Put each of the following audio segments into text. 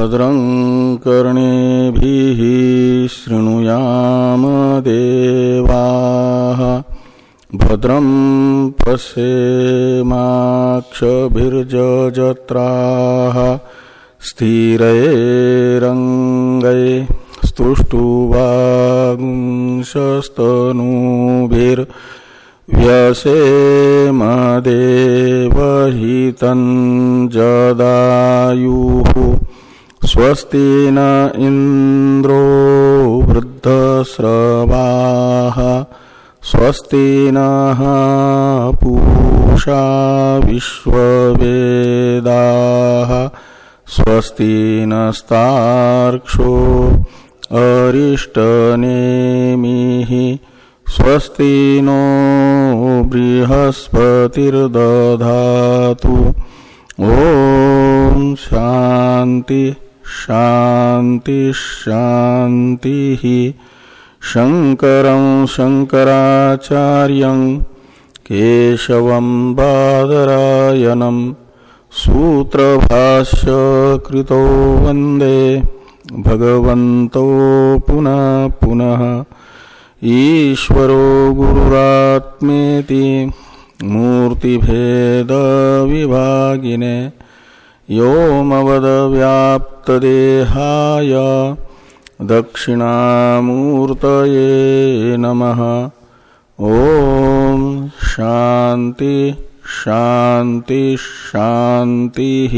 भद्रं शृणुयाम देवाः। भद्रं पश्येमाक्षभिर्जत्राः स्थिरैरङ्गै स्तुष्टुवागुंशस्तनूभिर्व्यसेमदेवहितं जदायुः स्वस्ति न इन्द्रो वृद्धस्रवाः स्वस्ति नः पूषा विश्ववेदाः स्वस्ति नस्तार्क्षो अरिष्टनेमिः स्वस्ति नो बृहस्पतिर्दधातु। ॐ शान्ति। शान्ति शान्तिः शङ्करं शङ्कराचार्यं केशवं बादरायणम् सूत्रभाष्य कृतो वंदे। भगवन्तो पुनः पुनः। ईश्वरो गुरुरात्मेति मूर्तिभेदविभागिने। योमवदव्याप्तदेहाय नमः। ॐ शान्ति शान्ति, शान्तिः।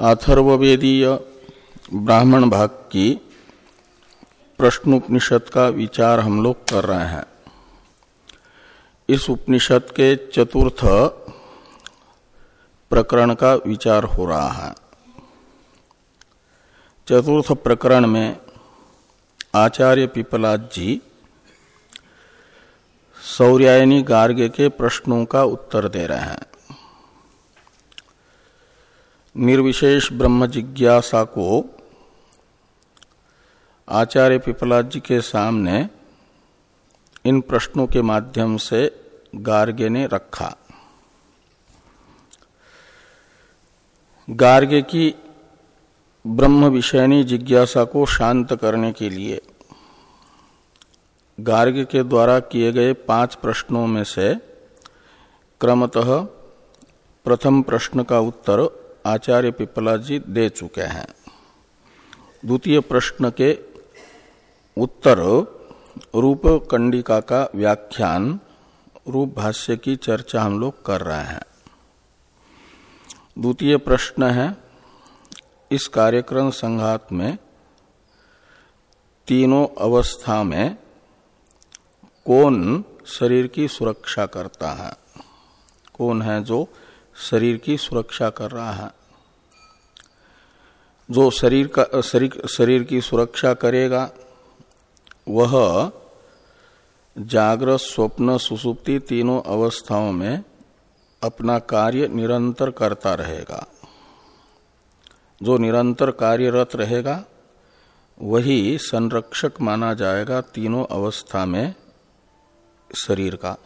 अथर्ववेदीय ब्राह्मण भाग की प्रश्नोपनिषद का विचार हम लोग कर रहे हैं। इस उपनिषद के चतुर्थ प्रकरण का विचार हो रहा है। चतुर्थ प्रकरण में आचार्य पिपलाद जी सौर्यायनी गार्ग के प्रश्नों का उत्तर दे रहे हैं। निर्विशेष ब्रह्म जिज्ञासा को आचार्य पिपलाद जी के सामने इन प्रश्नों के माध्यम से गार्गे ने रखा। गार्गे की ब्रह्म विषयनी जिज्ञासा को शांत करने के लिए गार्ग के द्वारा किए गए पाँच प्रश्नों में से क्रमतः प्रथम प्रश्न का उत्तर आचार्य पिपला जी दे चुके हैं। द्वितीय प्रश्न के उत्तर रूप कंडिका का व्याख्यान, रूप भाष्य की चर्चा हम लोग कर रहे हैं। द्वितीय प्रश्न है, इस कार्यक्रम संघात में तीनों अवस्था में कौन शरीर की सुरक्षा करता है? कौन है जो शरीर की सुरक्षा कर रहा है? जो शरीर का, शरीर शरीर की सुरक्षा करेगा वह जागृत स्वप्न सुसुप्ति तीनों अवस्थाओं में अपना कार्य निरंतर करता रहेगा। जो निरंतर कार्यरत रहेगा, वही संरक्षक माना जाएगा तीनों अवस्था में शरीर का।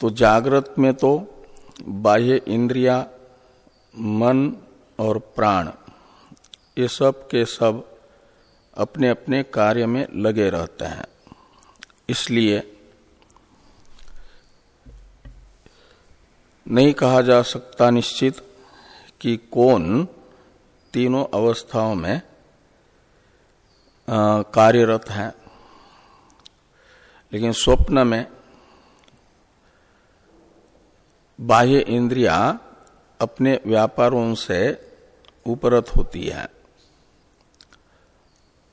तो जागृत में तो बाह्य इंद्रिया, मन और प्राण, ये सब के सब अपने अपने कार्य में लगे रहते हैं। इसलिए नहीं कहा जा सकता निश्चित कि कौन तीनों अवस्थाओं में कार्यरत है। लेकिन स्वप्न में बाह्य इंद्रिया अपने व्यापारों से उपरत होती है।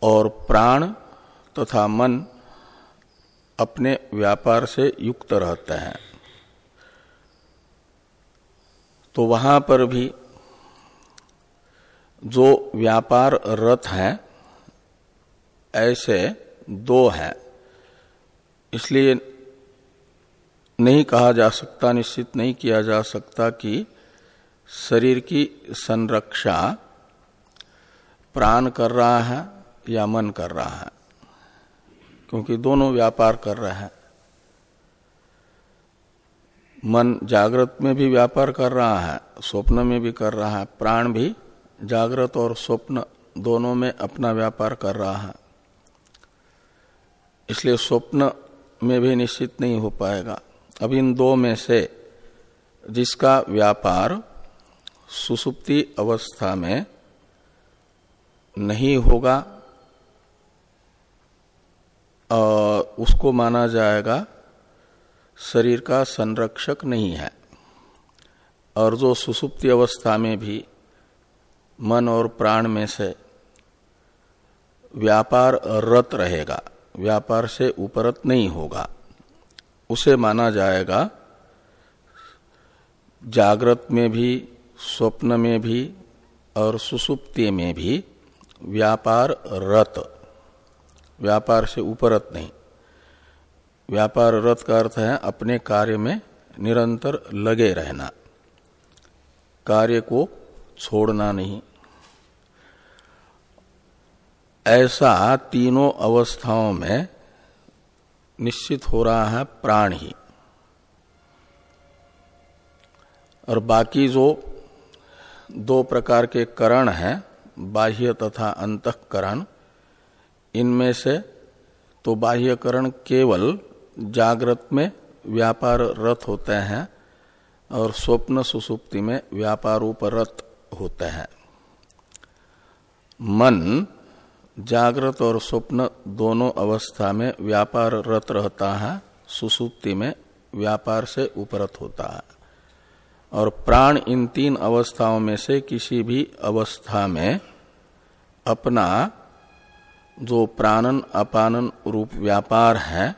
और प्राण तथा मन अपने व्यापार से युक्त रहते हैं। तो वहाँ पर भी जो व्यापार रथ है, ऐसे दो हैं। इसलिए नहीं कहा जा सकता, निश्चित नहीं किया जा सकता कि शरीर की संरक्षा प्राण कर रहा है या मन कर रहा है, क्योंकि दोनों व्यापार कर रहे हैं। मन जागृत में भी व्यापार कर रहा है, स्वप्न में भी कर रहा है, प्राण भी जागृत और स्वप्न दोनों में अपना व्यापार कर रहा है। इसलिए स्वप्न में भी निश्चित नहीं हो पाएगा। अब इन दो में से जिसका व्यापार सुसुप्ति अवस्था में नहीं होगा उसको माना जाएगा, शरीर का संरक्षक नहीं है। और जो सुसुप्ति अवस्था में भी मन और प्राण में से व्यापार रत रहेगा, व्यापार से उपरत नहीं होगा, उसे माना जाएगा, जागृत में भी, स्वप्न में भी और सुसुप्ति में भी व्यापार रत। व्यापार से उपरत नहीं। व्यापार रत का अर्थ है अपने कार्य में निरंतर लगे रहना। कार्य को छोड़ना नहीं। ऐसा तीनों अवस्थाओं में निश्चित हो रहा है प्राण ही। और बाकी जो दो प्रकार के करण हैं, बाह्य तथा अंतकरण इनमें से तो बाह्यकरण केवल जागृत में व्यापार रत होते हैं और स्वप्न सुसुप्ति में व्यापारोपरत होते हैं। मन जागृत और स्वप्न दोनों अवस्था में व्यापार रत रहता है, सुसुप्ति में व्यापार से उपरत होता है। और प्राण इन तीन अवस्थाओं में से किसी भी अवस्था में अपना जो प्राणन, अपानन रूप व्यापार है,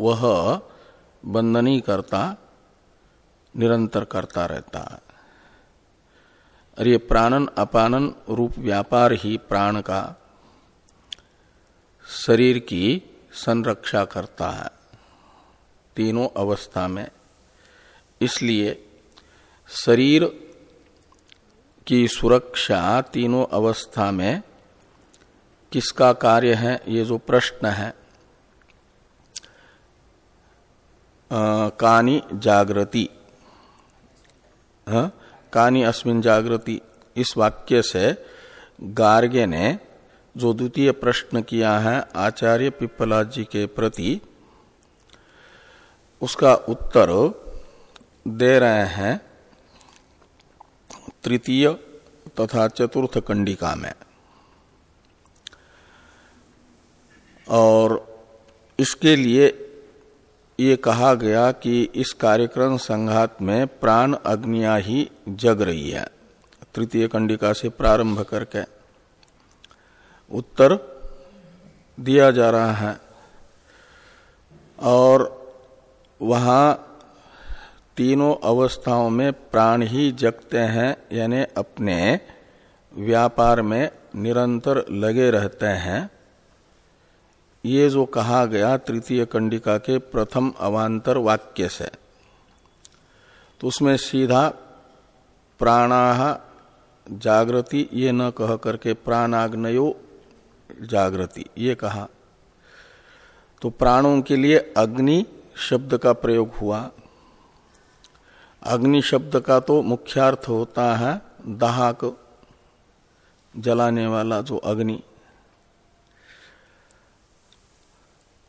वह बंधनी करता निरंतर करता रहता है। और ये प्राणन, अपानन रूप व्यापार ही प्राण का शरीर की संरक्षा करता है, तीनों अवस्था में। इसलिए शरीर की सुरक्षा तीनों अवस्था में किसका कार्य है ये जो प्रश्न है आ, कानी जागृति? कानी अस्मिन जागृति इस वाक्य से गार्गे ने जो द्वितीय प्रश्न किया है आचार्य पिपला जी के प्रति उसका उत्तर दे रहे हैं तृतीय तथा चतुर्थ कंडिका में और इसके लिए ये कहा गया कि इस कार्यक्रम संघात में प्राण अग्निया ही जग रही है। तृतीय कंडिका से प्रारंभ करके उत्तर दिया जा रहा है। और वहाँ तीनों अवस्थाओं में प्राण ही जगते हैं, यानी अपने व्यापार में निरंतर लगे रहते हैं। ये जो कहा गया तृतीय कंडिका के प्रथम अवान्तर वाक्य से तो उसमें सीधा प्राणाह जागृति, ये न कह करके प्राणाग्नयो जागृति, ये कहा। तो प्राणों के लिए अग्नि शब्द का प्रयोग हुआ। अग्नि शब्द का तो मुख्यार्थ होता है दाहक, जलाने वाला जो अग्नि।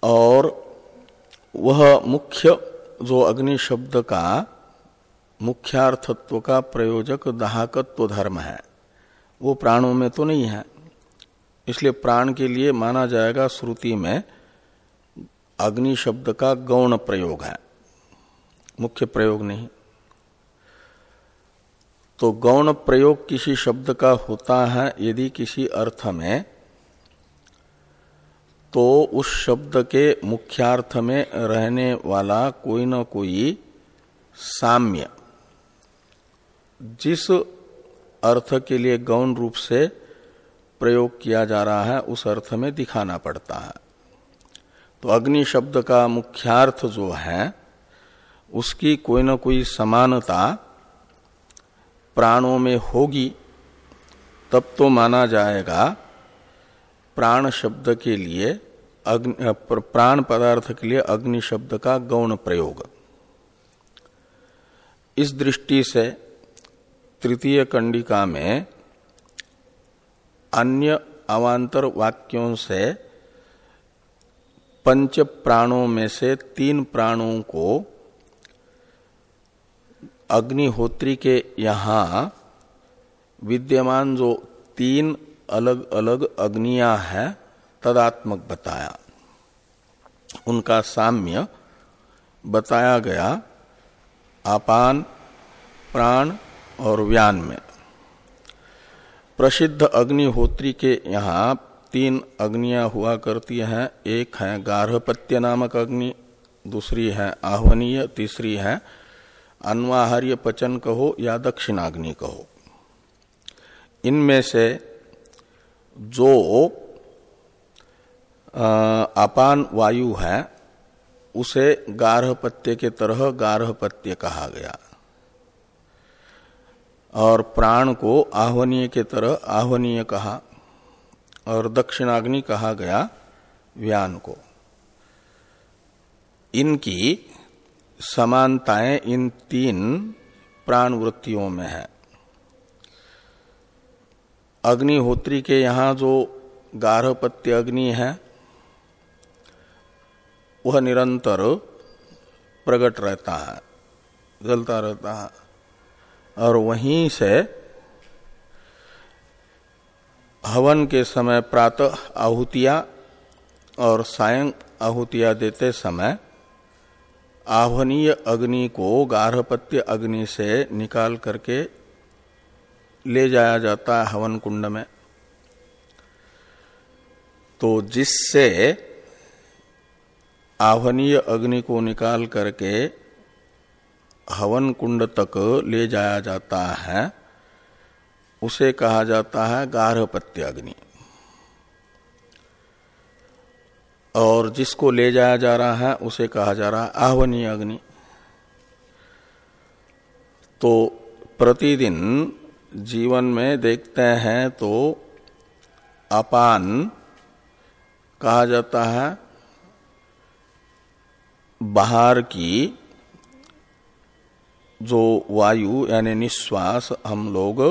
और वह मुख्य जो अग्नि शब्द का मुख्यार्थत्व का प्रयोजक दाहकत्व धर्म है, वो प्राणों में तो नहीं है। इसलिए प्राण के लिए माना जाएगा श्रुति में अग्नि शब्द का गौण प्रयोग है, मुख्य प्रयोग नहीं। तो गौण प्रयोग किसी शब्द का होता है यदि किसी अर्थ में तो उस शब्द के मुख्यार्थ में रहने वाला कोई न कोई साम्य, जिस अर्थ के लिए गौण रूप से प्रयोग किया जा रहा है, उस अर्थ में दिखाना पड़ता है। तो अग्नि शब्द का मुख्यार्थ जो है, उसकी कोई न कोई समानता प्राणों में होगी, तब तो माना जाएगा प्राण शब्द के लिए प्राण पदार्थ के लिए अग्नि शब्द का गौण प्रयोग। इस दृष्टि से तृतीय कंडिका में अन्य अवान्तर वाक्यों से पंच प्राणों में से तीन प्राणों को अग्निहोत्री के यहाँ विद्यमान जो तीन अलग अलग अग्निया है, तदात्मक बताया। उनका साम्य बताया गया आपान, प्राण और व्यान में। प्रसिद्ध अग्निहोत्री के यहाँ तीन अग्नियाँ हुआ करती हैं। एक है गार्हपत्य नामक अग्नि, दूसरी है आह्वनीय, तीसरी है अन्वाहार्य पचन कहो या दक्षिणाग्नि कहो। इनमें से जो अपान वायु है, उसे गार्हपत्य के तरह गार्हपत्य कहा गया। और प्राण को आह्वनीय के तरह आह्वनीय कहा, और दक्षिणाग्नि कहा गया, व्यान को। इनकी समानताएँ इन तीन प्राण वृत्तियों में है। अग्निहोत्री के यहाँ जो गार्हपत्य अग्नि है, वह निरंतर प्रकट रहता है, जलता रहता है। और वहीं से हवन के समय प्रातः आहुतिया और सायं आहुतिया देते समय आह्वनीय अग्नि को गार्हपत्य अग्नि से निकाल करके ले जाया जाता है हवन कुंड में। तो जिससे आह्वनीय अग्नि को निकाल करके हवन कुंड तक ले जाया जाता है, उसे कहा जाता है गार्हपत्य अग्नि। और जिसको ले जाया जा रहा है, उसे कहा जा रहा है आह्वनीय अग्नि। तो प्रतिदिन जीवन में देखते हैं तो अपान कहा जाता है। बाहर की जो वायु यानी निश्वास हम लोग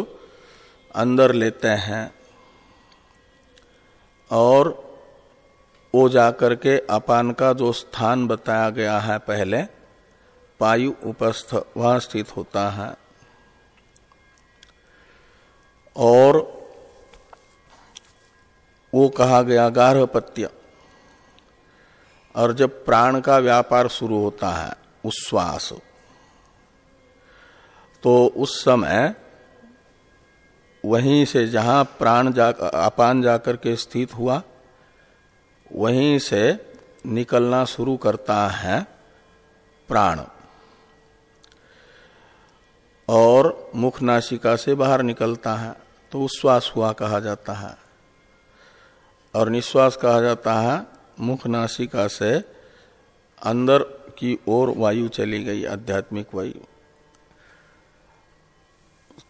अंदर लेते हैं और वो जाकर के अपान का जो स्थान बताया गया है पहले, पायु उपस्थ, वहाँ स्थित होता है। और वो कहा गया गार्हपत्य। और जब प्राण का व्यापार शुरू होता है, उश्वास तो उस समय वहीं से जहाँ प्राण जा, अपान जाकर के स्थित हुआ, वहीं से निकलना शुरू करता है प्राण। और मुख नासिका से बाहर निकलता है। तो उश्वास हुआ कहा जाता है। और निश्वास कहा जाता है, मुख नासिका से अंदर की ओर वायु चली गई, आध्यात्मिक वायु।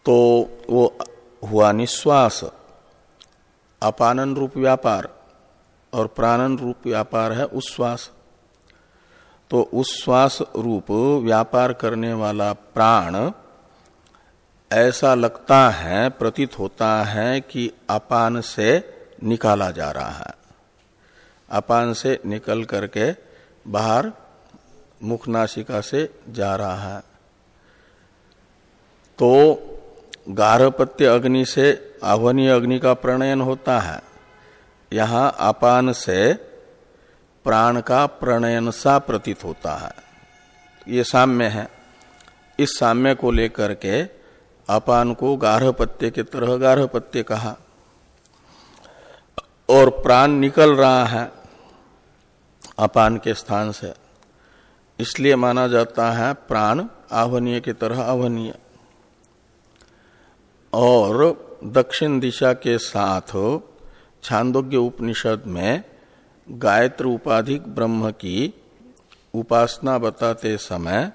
तो वो हुआ निश्वास अपानन रूप व्यापार, और प्राणन रूप व्यापार है उश्वास। तो उश्वास रूप व्यापार करने वाला प्राण ऐसा लगता है, प्रतीत होता है कि अपान से निकाला जा रहा है। अपान से निकल करके बाहर मुखनाशिका से जा रहा है। तो गार्हपत्य अग्नि से आह्वनीय अग्नि का प्रणयन होता है। यहाँ अपान से प्राण का प्रणयन सा प्रतीत होता है। ये साम्य है। इस साम्य को लेकर के अपान को गार्हपत्य के तरह गार्हपत्य कहा। और प्राण निकल रहा है अपान के स्थान से। इसलिए माना जाता है प्राण आवनीय की तरह आवनीय। और दक्षिण दिशा के साथ छांदोग्य उपनिषद में गायत्र उपाधिक ब्रह्म की उपासना बताते समय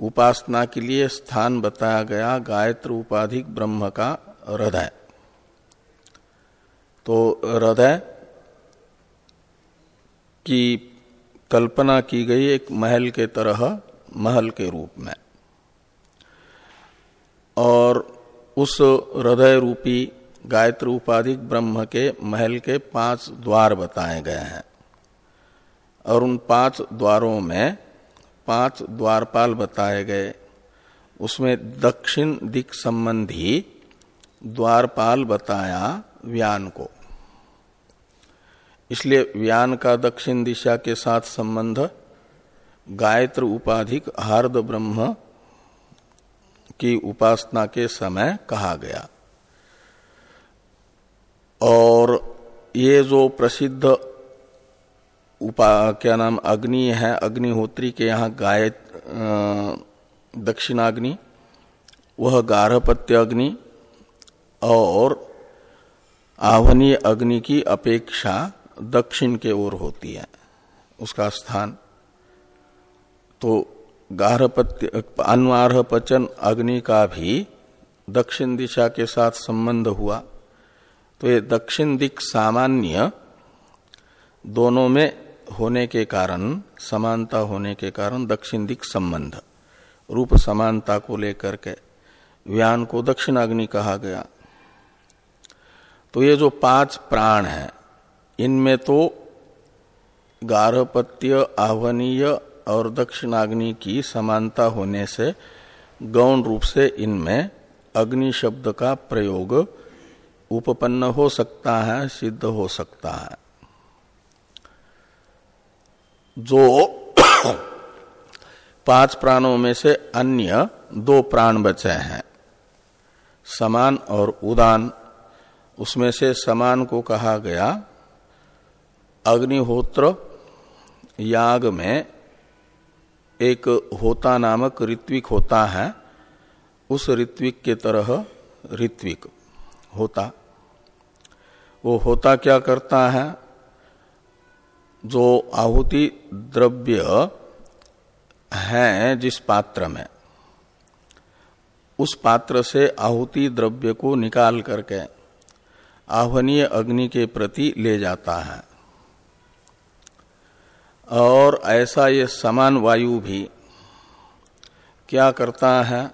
उपासना के लिए स्थान बताया गया गायत्र उपाधिक ब्रह्म का हृदय। तो हृदय की कल्पना की गई एक महल के तरह, महल के रूप में। और उस हृदय रूपी गायत्री उपाधिक ब्रह्म के महल के पाँच द्वार बताए गए हैं। और उन पाँच द्वारों में पाँच द्वारपाल बताए गए। उसमें दक्षिण दिक संबंधी द्वारपाल बताया व्यान को। इसलिए व्यान का दक्षिण दिशा के साथ संबंध गायत्र उपाधिक हार्द ब्रह्म की उपासना के समय कहा गया। और ये जो प्रसिद्ध उपा, क्या नाम, अग्नि है, अग्निहोत्री के यहाँ गाय दक्षिणाग्नि, वह गारहपत्य अग्नि, और आवनीय अग्नि की अपेक्षा दक्षिण के ओर होती है, उसका स्थान। तो गारहपत्य अनुआरह पचन अग्नि का भी दक्षिण दिशा के साथ संबंध हुआ। तो ये दक्षिण दिक सामान्य दोनों में होने के कारण, समानता होने के कारण दक्षिण दिक संबंध। रूप समानता को लेकर के व्यान को दक्षिणाग्नि कहा गया। तो ये जो पाँच प्राण हैं, इनमें तो गारहपत्य, आह्वनीय और दक्षिणाग्नि की समानता होने से गौण रूप से इनमें अग्नि शब्द का प्रयोग उपपन्न हो सकता है, सिद्ध हो सकता है। जो पाँच प्राणों में से अन्य दो प्राण बचे हैं। समान और उदान, उसमें से समान को कहा गया अग्निहोत्र, याग में एक होता नामक ऋत्विक होता है, उस ऋत्विक के तरह ऋत्विक होता। वो होता क्या करता है? जो आहुति द्रव्य है जिस पात्र में, उस पात्र से आहुति द्रव्य को निकाल करके आह्वनीय अग्नि के प्रति ले जाता है। और ऐसा ये समान वायु भी क्या करता है,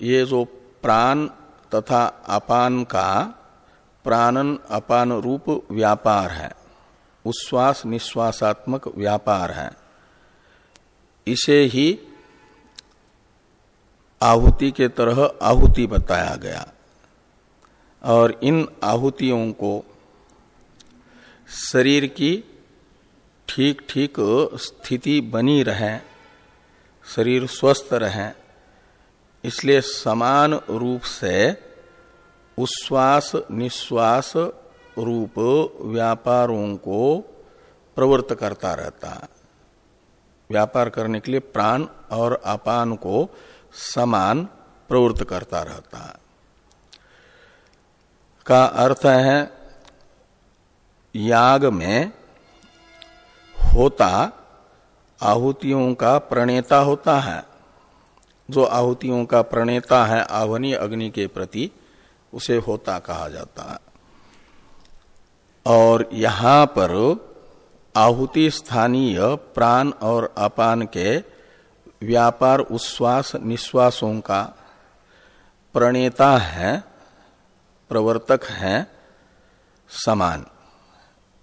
ये जो प्राण तथा अपान का प्राणन अपान रूप व्यापार है। उच्छ्वास निश्वासात्मक व्यापार है। इसे ही आहुति के तरह आहुति बताया गया। और इन आहुतियों को शरीर की ठीक ठीक स्थिति बनी रहे, शरीर स्वस्थ रहे, इसलिए समान रूप से उश्वास निश्वास रूप व्यापारों को प्रवृत्त करता रहता है। व्यापार करने के लिए प्राण और अपान को समान प्रवृत्त करता रहता है। का अर्थ है, याग में होता, आहुतियों का प्रणेता होता है। जो आहुतियों का प्रणेता है आवनीय अग्नि के प्रति उसे होता कहा जाता है। और यहाँ पर आहुति स्थानीय प्राण और अपान के व्यापार उच्छ्वास निश्वासों का प्रणेता है, प्रवर्तक है, समान।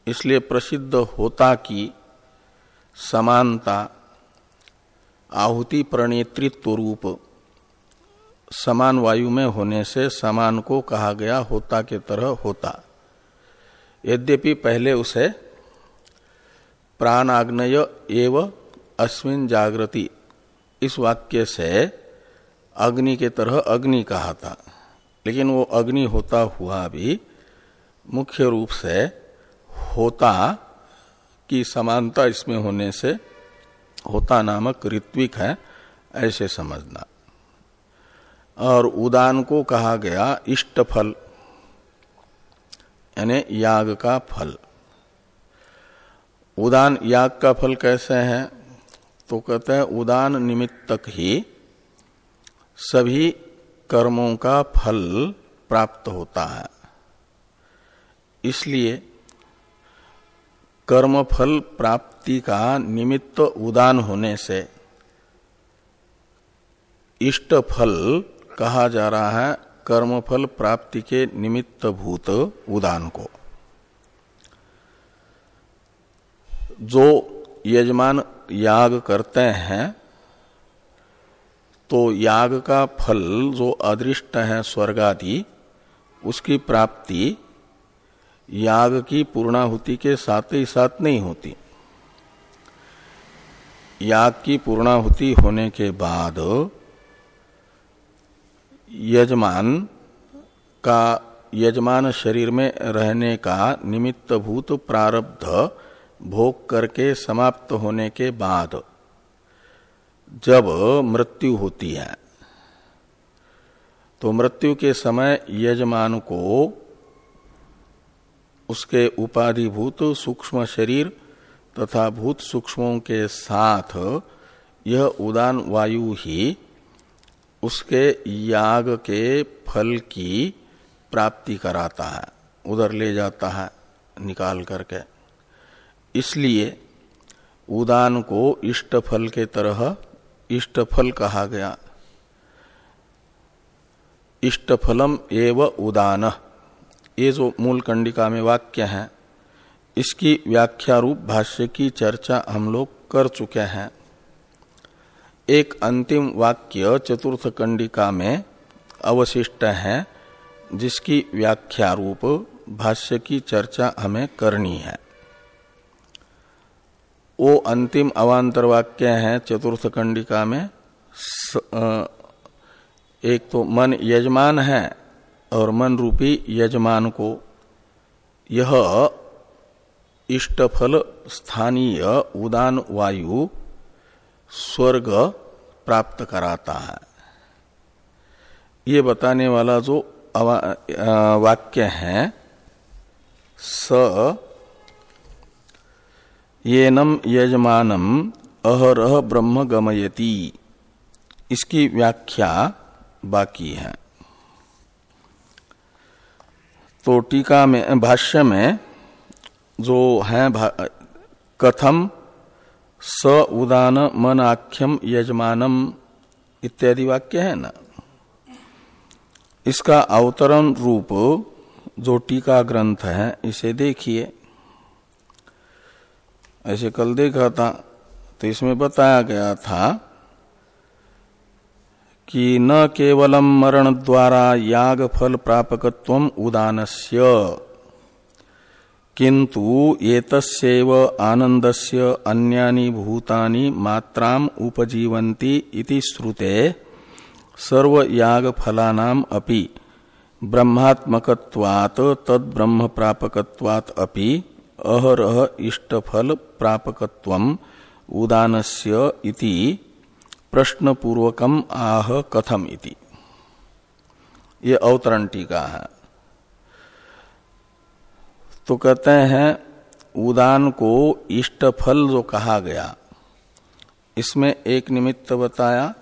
इसलिए प्रसिद्ध होता की समानता, आहुति प्रणेतृत्व रूप, समान वायु में होने से समान को कहा गया होता के तरह होता। यद्यपि पहले उसे प्राणाग्नय एव अस्मिन जागृति। इस वाक्य से अग्नि के तरह अग्नि कहा था। लेकिन वो अग्नि होता हुआ भी मुख्य रूप से होता की समानता इसमें होने से होता नामक ऋत्विक है, ऐसे समझना। और उदान को कहा गया इष्ट फल यानी याग का फल। उदान याग का फल कैसे है? तो कहते हैं, उदान निमित्तक ही सभी कर्मों का फल प्राप्त होता है। इसलिए कर्म फल प्राप्ति का निमित्त उदान होने से इष्ट फल कहा जा रहा है कर्मफल प्राप्ति के निमित्त भूत, उदान को। जो यजमान याग करते हैं तो याग का फल जो अदृष्ट है स्वर्ग आदि उसकी प्राप्ति याग की पूर्णाहुति के साथ ही साथ नहीं होती। याग की पूर्णाहुति होने के बाद यजमान का यजमान शरीर में रहने का निमित्त भूत प्रारब्ध भोग करके समाप्त होने के बाद जब मृत्यु होती है तो मृत्यु के समय यजमान को उसके उपाधिभूत सूक्ष्म शरीर तथा भूत सूक्ष्मों के साथ यह उदान वायु ही उसके याग के फल की प्राप्ति कराता है। उधर ले जाता है, निकाल करके। इसलिए उदान को इष्ट फल के तरह इष्ट फल कहा गया। इष्ट फलम एव उदान। ये जो मूल कंडिका में वाक्य है, इसकी व्याख्या रूप भाष्य की चर्चा हम लोग कर चुके हैं। एक अंतिम वाक्य चतुर्थ कंडिका में अवशिष्ट है जिसकी व्याख्या रूप भाष्य की चर्चा हमें करनी है। वो अंतिम अवांतर वाक्य है चतुर्थ कंडिका में। स, आ, एक तो मन यजमान है और मन रूपी यजमान को यह इष्टफल स्थानीय उदान वायु स्वर्ग प्राप्त कराता है। ये बताने वाला जो वाक्य है, स, येनम यजमानम अहरह ब्रह्म गमयति। इसकी व्याख्या बाकी है। तो टीका में, भाष्य में जो है कथम स उदान मन आख्यम यजमानम इत्यादि वाक्य है ना? इसका अवतरण रूप जो टीका ग्रंथ है, इसे देखिए। ऐसे कल देखा था तो इसमें बताया गया था कि न केवलम मरण द्वारा याग फल प्रापकत्व उदानस्य। किंतु एतस्यैव आनंदस्य अन्यानि भूतानि मात्राम उपजीवन्ति इति श्रुते सर्व याग फलानाम अपि, ब्रह्मात्मकत्वात् तद ब्रह्म प्रापकत्वात् अपि, अहरह इष्टफल प्रापकत्वम उदानस्य इति प्रश्न पूर्वकम आह कथम इति। ये अवतरण टीका है। तो कहते हैं, उदान को इष्टफल जो कहा गया। इसमें एक निमित्त बताया,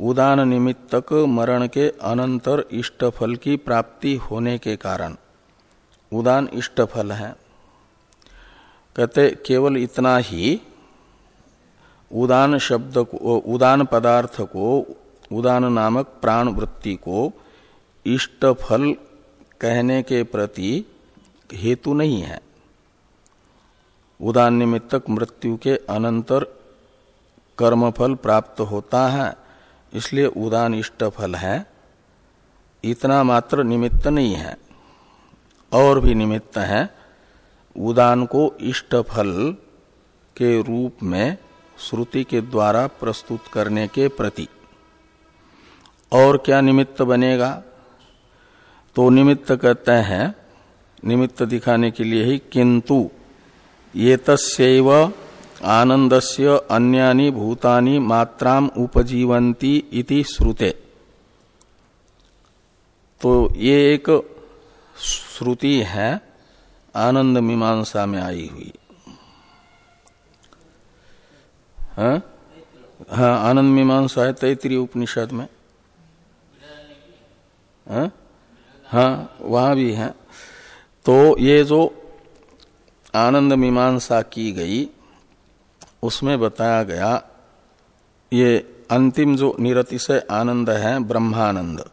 उदान निमित्तक मरण के अनंतर इष्टफल की प्राप्ति होने के कारण। उदान इष्टफल है। कहते, केवल इतना ही, उदान शब्द को, उदान पदार्थ को, उदान नामक प्राण वृत्ति को इष्ट फल कहने के प्रति हेतु नहीं है। उदान निमित्तक मृत्यु के अनंतर कर्मफल प्राप्त होता है, इसलिए उदान इष्ट फल है। इतना मात्र निमित्त नहीं है। और भी निमित्त है, उदान को इष्ट फल के रूप में श्रुति के द्वारा प्रस्तुत करने के प्रति। और क्या निमित्त बनेगा? तो निमित्त कहते हैं निमित्त दिखाने के लिए ही किंतु ये तस्व आनंदस्य अन्यानि भूतानि मात्राम उपजीवंती इति श्रुते। तो ये एक श्रुति है, आनंद मीमांसा में आई हुई। हाँ? हाँ आनंद मीमांसा है तैतरी उपनिषद में। हाँ? हाँ वहाँ भी है। तो ये जो आनंद मीमांसा की गई, उसमें बताया गया, ये अंतिम जो निरतिशय आनंद है, ब्रह्मानंद,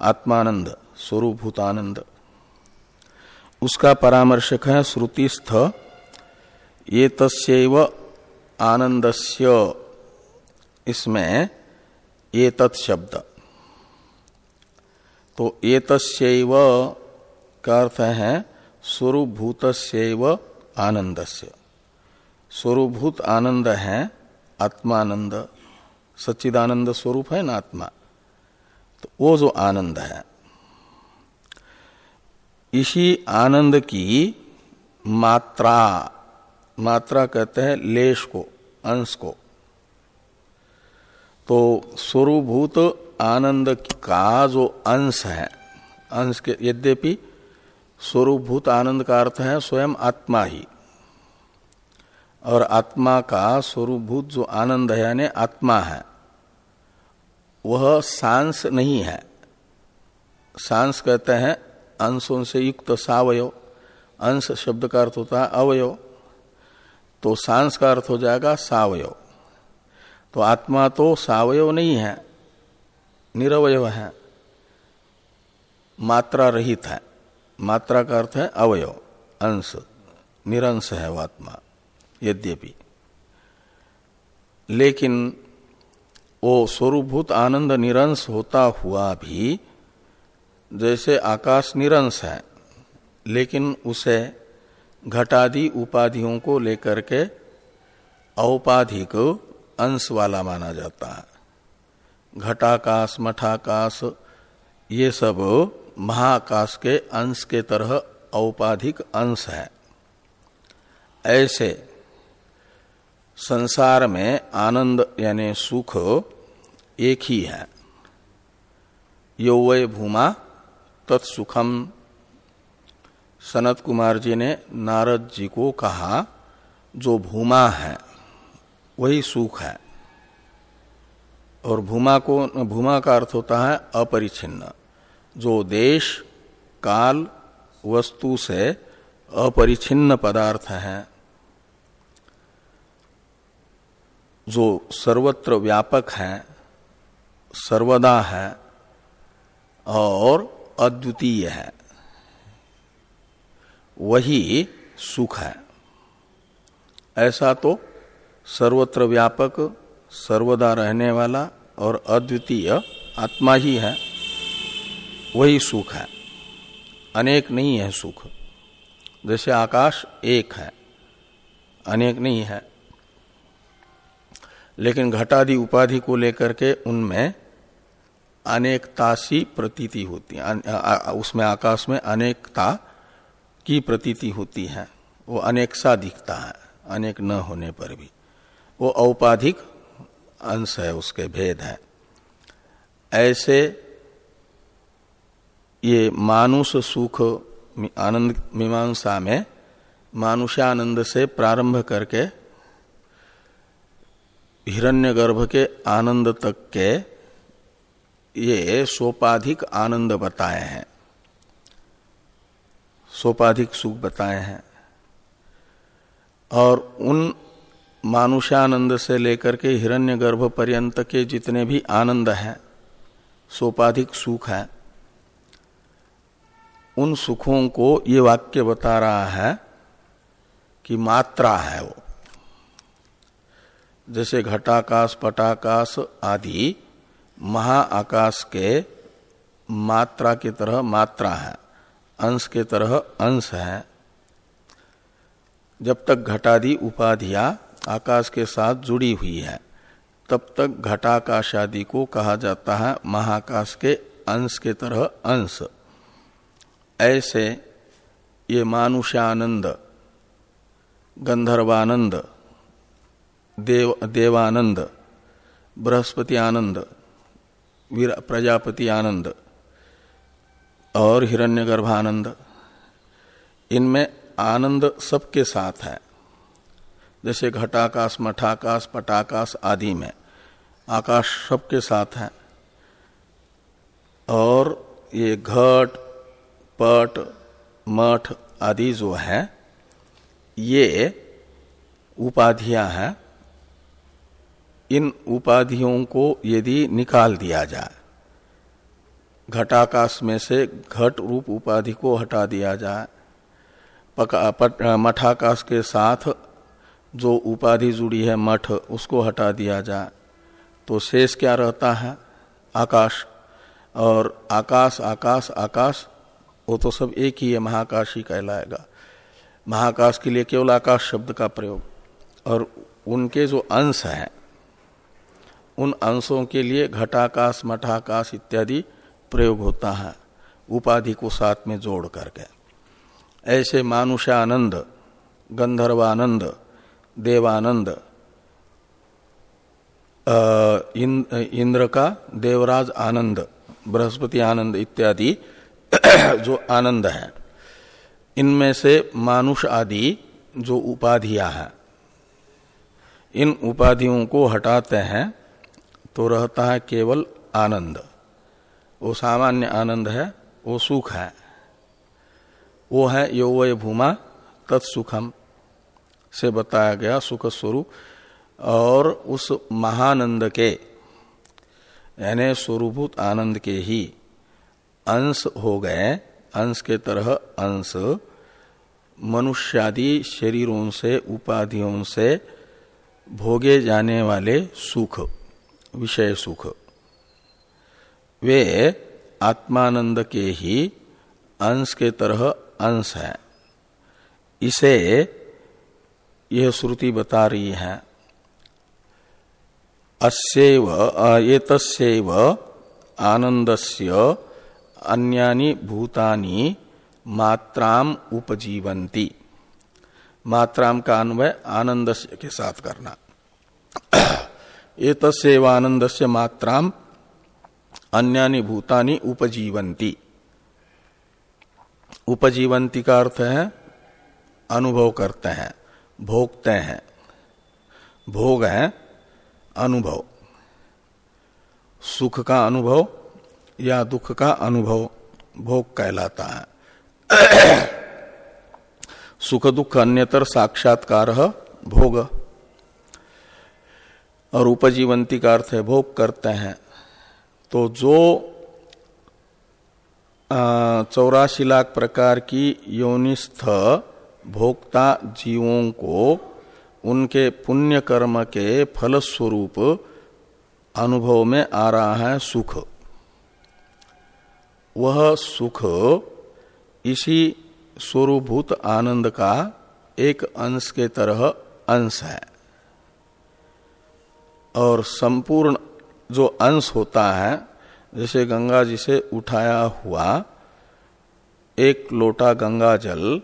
आत्मानंद स्वरूभूतानंद उसका परामर्शक है श्रुतिस्थ, ये तस्व आनंदस्य, इसमें ये शब्द। तो ये तस्व का अर्थ है स्वरूभूत से स्वरूभूत आनंद है आत्मानंद। सच्चिदानंद स्वरूप है ना आत्मा। तो वो जो आनंद है, इसी आनंद की मात्रा मात्रा कहते हैं लेश को, अंश को। तो स्वरूभूत आनंद का जो अंश है, अंश के यद्यपि स्वरूभूत आनंद का अर्थ है स्वयं आत्मा ही। और आत्मा का स्वरूभूत जो आनंद है, यानी आत्मा है, वह सांस नहीं है। सांस कहते हैं अंशों से युक्त सावयव। अंश शब्द का अर्थ होता है अवयव। तो सांस का अर्थ हो जाएगा सावयव। तो आत्मा तो सावयव नहीं है निरवय है, मात्रा रहित है। मात्रा का अर्थ है अवयव, अंश, निरंश है वो आत्मा, यद्यपि। लेकिन वो स्वरूभूत आनंद निरंश होता हुआ भी जैसे आकाश निरंश है, लेकिन उसे घटादि उपाधियों को लेकर के औपाधिक अंश वाला माना जाता है। घटाकाश, मठाकाश, ये सब महाकाश के अंश के तरह औपाधिक अंश है। ऐसे संसार में आनंद यानी सुख एक ही है। यो वै भूमा तत्सुखम। सनत कुमार जी ने नारद जी को कहा, जो भूमा है, वही सुख है। और भूमा को, भूमा का अर्थ होता है अपरिचिन्न जो देश, काल, वस्तु से अपरिचिन्न पदार्थ है, जो सर्वत्र व्यापक है, सर्वदा है और अद्वितीय है, वही सुख है। ऐसा तो सर्वत्र व्यापक, सर्वदा रहने वाला और अद्वितीय आत्मा ही है। वही सुख है। अनेक नहीं है सुख। जैसे आकाश एक है, अनेक नहीं है। लेकिन घटादि उपाधि को लेकर के उनमें अनेकता सी प्रतीति होती है। उसमें आकाश में अनेकता की प्रतीति होती है। वो अनेक सा दिखता है, अनेक न होने पर भी। वो औपाधिक अंश है, उसके भेद है। ऐसे ये मानुष सुख आनंद मीमांसा में मानुषानंद से प्रारंभ करके हिरण्यगर्भ के आनंद तक के ये सोपाधिक आनंद बताए हैं। सोपाधिक सुख बताए हैं। और उन मानुषानंद से लेकर के हिरण्यगर्भ पर्यंत के जितने भी आनंद हैं, सोपाधिक सुख है उन सुखों को ये वाक्य बता रहा है कि मात्रा है वो। जैसे घटाकाश, पटाकाश आदि महाआकाश के मात्रा की तरह मात्रा है, अंश के तरह अंश है। जब तक घटादि उपाधियाँ आकाश के साथ जुड़ी हुई है, तब तक घटाकाश आदि को कहा जाता है महाकाश के अंश के तरह अंश। ऐसे ये मानुष्यानंद, गंधर्वानंद, देव, देवानंद बृहस्पति आनंद प्रजापति आनंद और हिरण्यगर्भानंद, इनमें आनंद सबके साथ है। जैसे घटाकाश, मठाकाश, पटाकाश आदि में आकाश सबके साथ है। और ये घट पट, मठ आदि जो है, ये उपाधियाँ हैं। इन उपाधियों को यदि निकाल दिया जाए, घटाकाश में से घट रूप उपाधि को हटा दिया जाए मठाकाश के साथ जो उपाधि जुड़ी है, मठ, उसको हटा दिया जाए तो शेष क्या रहता है? आकाश। और आकाश आकाश आकाश वो तो सब एक ही है, महाकाश ही कहलाएगा। महाकाश के लिए केवल आकाश शब्द का प्रयोग। और उनके जो अंश हैं, उन अंशों के लिए घटाकाश, मठाकाश इत्यादि प्रयोग होता है, उपाधि को साथ में जोड़ करके। ऐसे मानुषानंद गंधर्वानंद, देवानंद इंद्र का देवराज आनंद, बृहस्पति आनंद इत्यादि जो आनंद है। इनमें से मानुष आदि जो उपाधियाँ हैं, इन उपाधियों को हटाते हैं तो रहता है केवल आनंद। वो सामान्य आनंद है, वो सुख है। वो है यो वय भूमा तत्सुखम से बताया गया सुख स्वरूप और उस महानंद के, यानी स्वरूभूत आनंद के ही अंश हो गए, अंश के तरह अंश, मनुष्यादि शरीरों से, उपाधियों से भोगे जाने वाले सुख, विषय सुख। वे आत्मानंद के ही अंश के तरह अंश है। इसे यह श्रुति बता रही है। अस्व तस्व आनंदस्य अन्यानि भूतानि मात्राम उपजीवंती मात्राम का अन्वय? आनंद के साथ करना। ये तस्व आनंद से मात्राम अन्यानि भूतानि उपजीवंती उपजीवंती का अर्थ है, अनुभव करते हैं, भोगते हैं। भोग है अनुभव। सुख का अनुभव या दुख का अनुभव भोग कहलाता है। सुख दुख अन्यतर साक्षात्कार भोग। और उपजीवंती का अर्थ है भोग करते हैं। तो जो चौरासी लाख प्रकार की योनिस्थ भोक्ता जीवों को उनके पुण्य कर्म के फल स्वरूप अनुभव में आ रहा है सुख। वह सुख इसी स्वरूभूत आनंद का एक अंश के तरह अंश है। और संपूर्ण जो अंश होता है, जैसे गंगा जी से उठाया हुआ एक लोटा गंगा जल,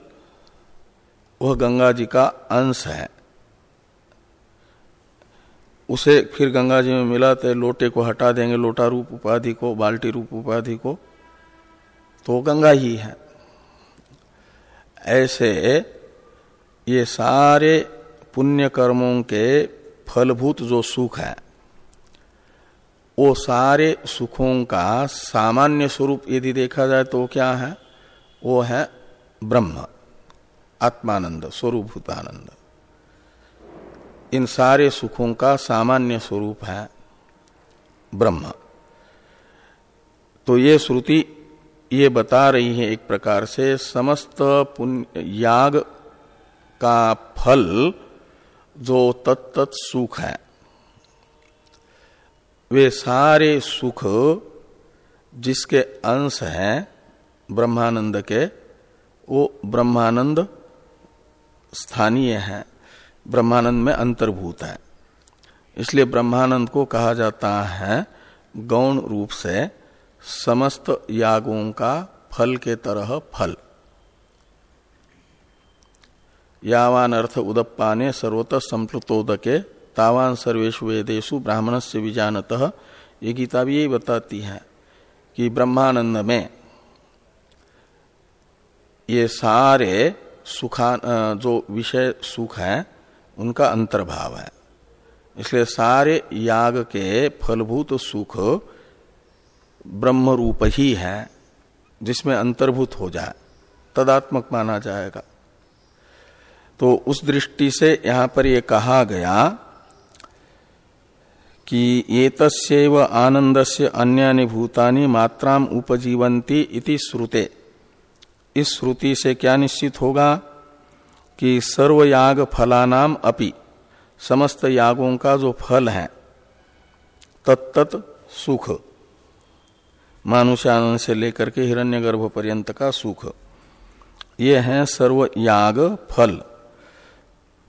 वह गंगा जी का अंश है। उसे फिर गंगा जी में मिलाते लोटे को हटा देंगे, लोटा रूप उपाधि को, बाल्टी रूप उपाधि को तो गंगा ही है। ऐसे ये सारे पुण्य कर्मों के फलभूत जो सुख है, वो सारे सुखों का सामान्य स्वरूप यदि देखा जाए तो क्या है? वो है ब्रह्म, आत्मानंद, स्वरूपभूतानंद। इन सारे सुखों का सामान्य स्वरूप है ब्रह्म। तो ये श्रुति ये बता रही है एक प्रकार से, समस्त पुण्य, याग का फल जो तत्त सुख है। वे सारे सुख जिसके अंश हैं ब्रह्मानंद के, वो ब्रह्मानंद स्थानीय है, ब्रह्मानंद में अंतर्भूत है। इसलिए ब्रह्मानंद को कहा जाता है गौण रूप से समस्त यागों का फल के तरह फल। यावान अर्थ उदप्पाने सर्वतः संप्लुतोदके, तावान सर्वेश वेदेशु ब्राह्मण से विजानत। ये गीता भी यही बताती है कि ब्रह्मानंद में ये सारे सुखा जो विषय सुख है, उनका अंतर्भाव है। इसलिए सारे याग के फलभूत सुख ब्रह्म रूप ही है, जिसमें अंतर्भूत हो जाए, तदात्मक माना जाएगा। तो उस दृष्टि से यहाँ पर यह कहा गया कि ये तस्व आनंद से अन्य भूतानि मात्राम उपजीवंती इति श्रुते। इस श्रुति से क्या निश्चित होगा कि सर्वयाग फलानाम अपि, समस्त यागों का जो फल है तत्त सुख। मानुष्यानंद से लेकर के हिरण्यगर्भ पर्यंत का सुख। ये है सर्व याग फल।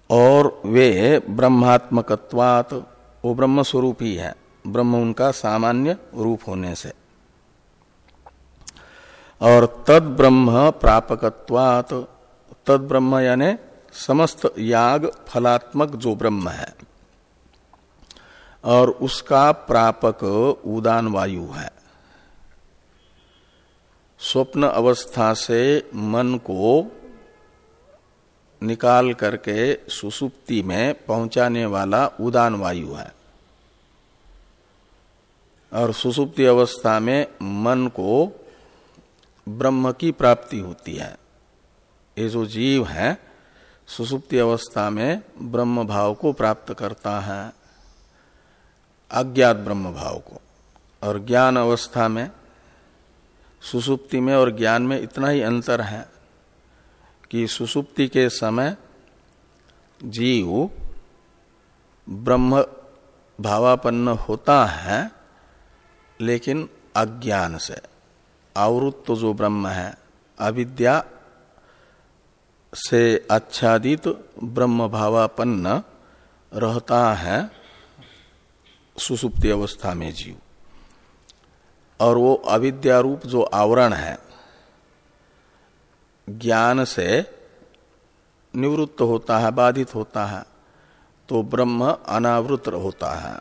और वे ब्रह्मात्मकत्वात, वो ब्रह्म स्वरूप ही है। ब्रह्म उनका सामान्य रूप होने से। और तद ब्रह्म प्रापकत्वात, तद ब्रह्म यानी समस्त याग फलात्मक जो ब्रह्म है। और उसका प्रापक उदान वायु है। स्वप्न अवस्था से मन को निकाल करके सुसुप्ति में पहुँचाने वाला उदान वायु है। और सुसुप्ति अवस्था में मन को ब्रह्म की प्राप्ति होती है। ये जो जीव है, सुसुप्ति अवस्था में ब्रह्म भाव को प्राप्त करता है। अज्ञात ब्रह्म भाव को। और ज्ञान अवस्था में सुसुप्ति में और ज्ञान में इतना ही अंतर है कि सुसुप्ति के समय जीव ब्रह्म भावापन्न होता है, लेकिन अज्ञान से। आवृत्त तो जो ब्रह्म है, अविद्या से आच्छादित ब्रह्म भावापन्न रहता है सुसुप्ति अवस्था में जीव। और वो अविद्यारूप जो आवरण है, ज्ञान से निवृत्त होता है, बाधित होता है तो ब्रह्म अनावृत होता है।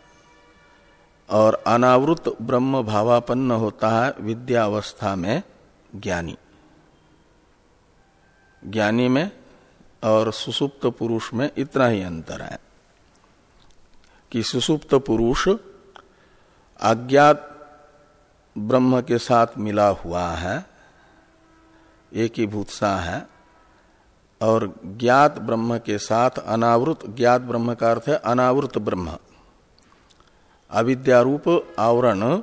और अनावृत ब्रह्म भावापन्न होता है विद्यावस्था में ज्ञानी। ज्ञानी में और सुसुप्त पुरुष में इतना ही अंतर है कि सुसुप्त पुरुष अज्ञात ब्रह्म के साथ मिला हुआ है एक ही भूतसा है और ज्ञात ब्रह्म के साथ अनावृत, ज्ञात ब्रह्म का अर्थ है अनावृत ब्रह्म। अविद्यारूप आवरण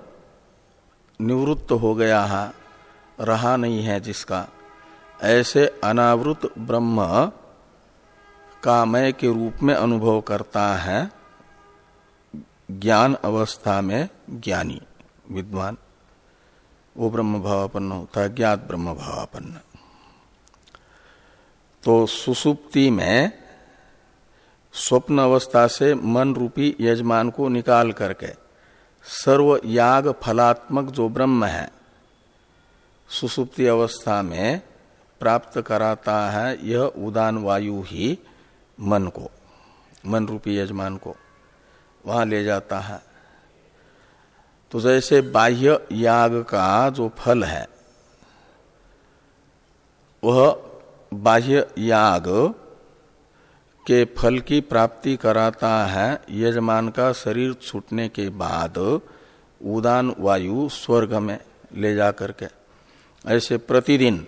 निवृत्त हो गया है, रहा नहीं है जिसका। ऐसे अनावृत ब्रह्म का मय के रूप में अनुभव करता है, ज्ञान अवस्था में ज्ञानी, विद्वान। वो ब्रह्म भावापन्न होता है, ज्ञात ब्रह्म भावापन्न तो सुसुप्ति में स्वप्न अवस्था से मन रूपी यजमान को निकाल करके सर्व याग फलात्मक जो ब्रह्म है, सुसुप्ति अवस्था में प्राप्त कराता है यह उदान वायु ही मन को, मन रूपी यजमान को, वहाँ ले जाता है। तो जैसे बाह्य याग का जो फल है, वह बाह्य याग के फल की प्राप्ति कराता है, यजमान का शरीर छूटने के बाद उदान वायु स्वर्ग में ले जा करके ऐसे प्रतिदिन